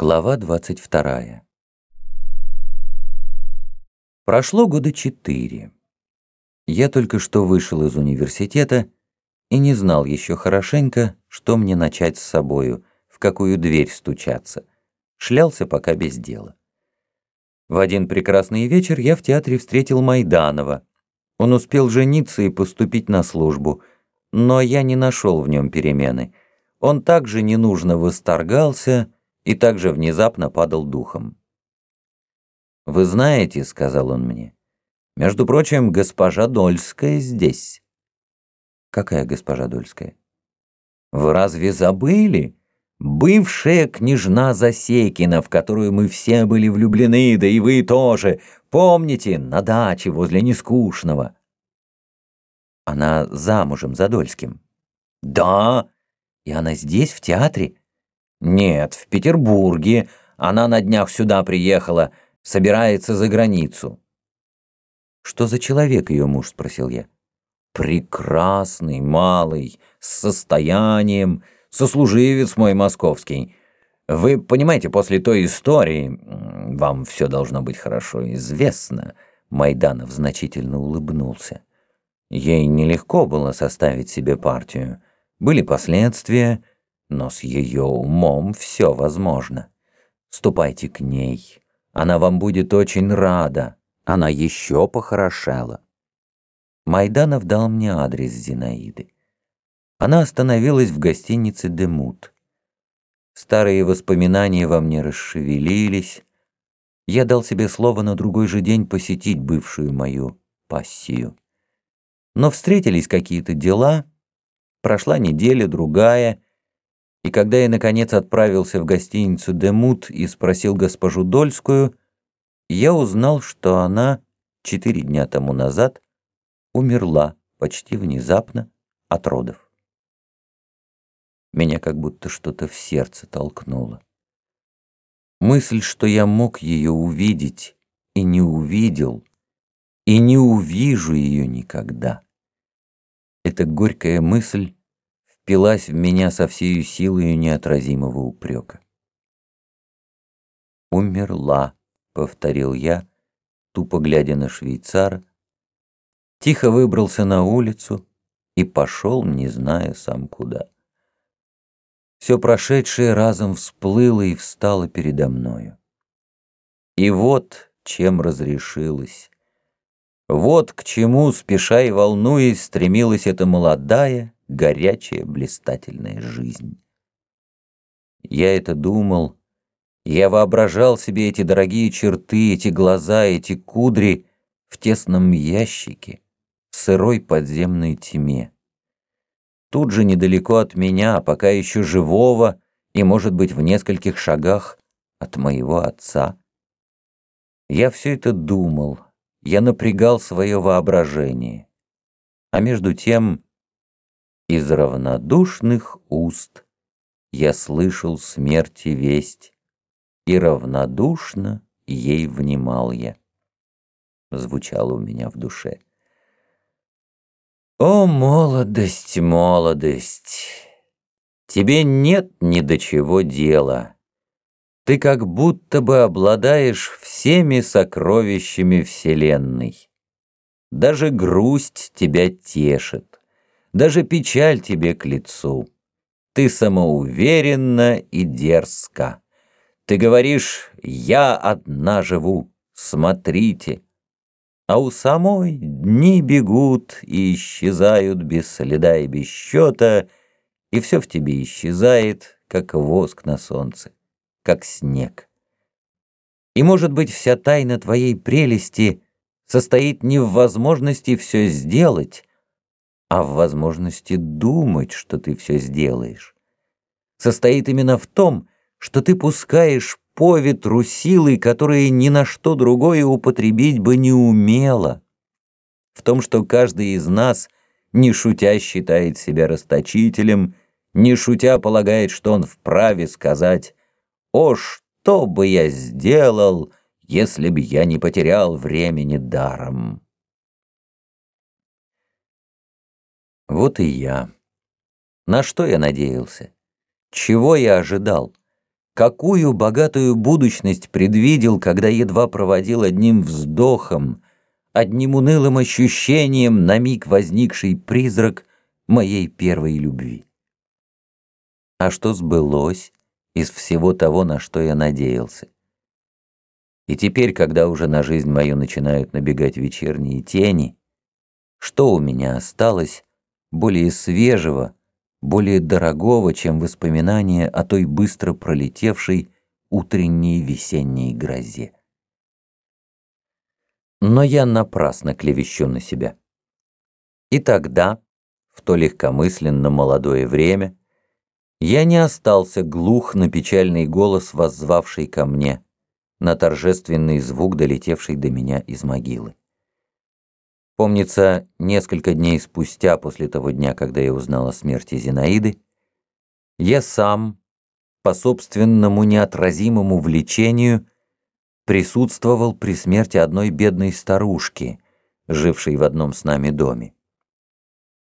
Глава 22. Прошло года четыре. Я только что вышел из университета и не знал еще хорошенько, что мне начать с собою, в какую дверь стучаться. Шлялся пока без дела. В один прекрасный вечер я в театре встретил Майданова. Он успел жениться и поступить на службу, но я не нашел в нем перемены. Он также ненужно восторгался, и также внезапно падал духом. «Вы знаете», — сказал он мне, — «между прочим, госпожа Дольская здесь». «Какая госпожа Дольская?» «Вы разве забыли? Бывшая княжна Засекина, в которую мы все были влюблены, да и вы тоже. Помните, на даче возле Нескучного?» «Она замужем за Дольским?» «Да, и она здесь, в театре?» «Нет, в Петербурге. Она на днях сюда приехала, собирается за границу». «Что за человек ее муж?» — спросил я. «Прекрасный, малый, с состоянием, сослуживец мой московский. Вы понимаете, после той истории, вам все должно быть хорошо известно». Майданов значительно улыбнулся. Ей нелегко было составить себе партию. Были последствия, но с ее умом все возможно. Ступайте к ней, она вам будет очень рада, она еще похорошела. Майданов дал мне адрес Зинаиды. Она остановилась в гостинице «Демут». Старые воспоминания во мне расшевелились. Я дал себе слово на другой же день посетить бывшую мою пассию. Но встретились какие-то дела, прошла неделя, другая — и когда я, наконец, отправился в гостиницу «Демут» и спросил госпожу Дольскую, я узнал, что она четыре дня тому назад умерла почти внезапно от родов. Меня как будто что-то в сердце толкнуло. Мысль, что я мог ее увидеть и не увидел, и не увижу ее никогда. Эта горькая мысль впилась в меня со всей силой неотразимого упрека. «Умерла», — повторил я, тупо глядя на швейцара, тихо выбрался на улицу и пошел, не зная сам куда. Все прошедшее разом всплыло и встало передо мною. И вот чем разрешилось. Вот к чему, спеша и волнуясь, стремилась эта молодая, горячая, блистательная жизнь. Я это думал, я воображал себе эти дорогие черты, эти глаза, эти кудри в тесном ящике, в сырой подземной тьме. Тут же недалеко от меня, пока еще живого и, может быть, в нескольких шагах от моего отца. Я все это думал, я напрягал свое воображение. А между тем из равнодушных уст Я слышал смерти весть, И равнодушно ей внимал я. Звучало у меня в душе. О, молодость, молодость! Тебе нет ни до чего дела. Ты как будто бы обладаешь всеми сокровищами Вселенной. Даже грусть тебя тешит. Даже печаль тебе к лицу. Ты самоуверенна и дерзка. Ты говоришь «я одна живу, смотрите». А у самой дни бегут и исчезают без следа и без счета, и все в тебе исчезает, как воск на солнце, как снег. И, может быть, вся тайна твоей прелести состоит не в возможности все сделать, а в возможности думать, что ты все сделаешь. Состоит именно в том, что ты пускаешь по ветру силы, которые ни на что другое употребить бы не умела. В том, что каждый из нас, не шутя, считает себя расточителем, не шутя полагает, что он вправе сказать «О, что бы я сделал, если бы я не потерял времени даром?» Вот и я. На что я надеялся? Чего я ожидал? какую богатую будущность предвидел, когда едва проводил одним вздохом, одним унылым ощущением на миг возникший призрак моей первой любви. А что сбылось из всего того, на что я надеялся? И теперь, когда уже на жизнь мою начинают набегать вечерние тени, что у меня осталось более свежего, более дорогого, чем воспоминания о той быстро пролетевшей утренней весенней грозе? Но я напрасно клевещу на себя. И тогда, в то легкомысленно молодое время, я не остался глух на печальный голос, воззвавший ко мне — на торжественный звук, долетевший до меня из могилы. Помнится, несколько дней спустя после того дня, когда я узнал о смерти Зинаиды, я сам, по собственному неотразимому влечению, присутствовал при смерти одной бедной старушки, жившей в одном с нами доме.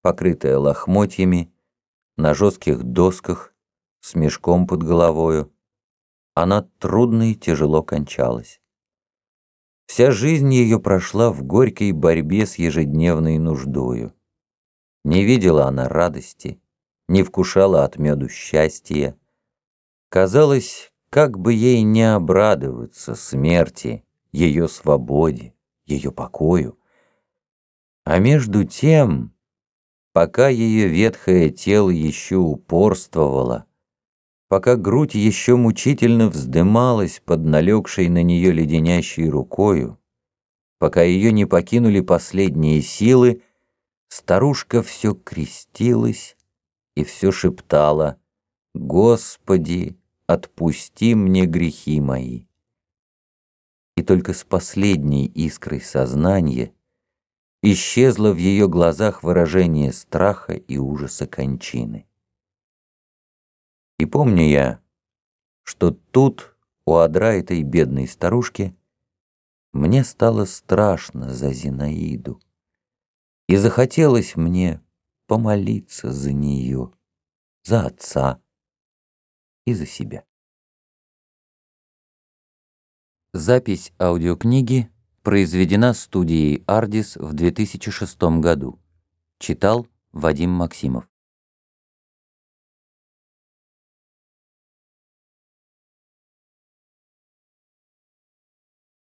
Покрытая лохмотьями, на жестких досках, с мешком под головою, она трудно и тяжело кончалась. Вся жизнь ее прошла в горькой борьбе с ежедневной нуждою. Не видела она радости, не вкушала от меду счастья. Казалось, как бы ей не обрадоваться смерти, ее свободе, ее покою. А между тем, пока ее ветхое тело еще упорствовало, пока грудь еще мучительно вздымалась под налегшей на нее леденящей рукою, пока ее не покинули последние силы, старушка все крестилась и все шептала «Господи, отпусти мне грехи мои». И только с последней искрой сознания исчезло в ее глазах выражение страха и ужаса кончины. И помню я, что тут, у одра этой бедной старушки, мне стало страшно за Зинаиду, и захотелось мне помолиться за нее, за отца и за себя. Запись аудиокниги произведена студией «Ардис» в 2006 году. Читал Вадим Максимов.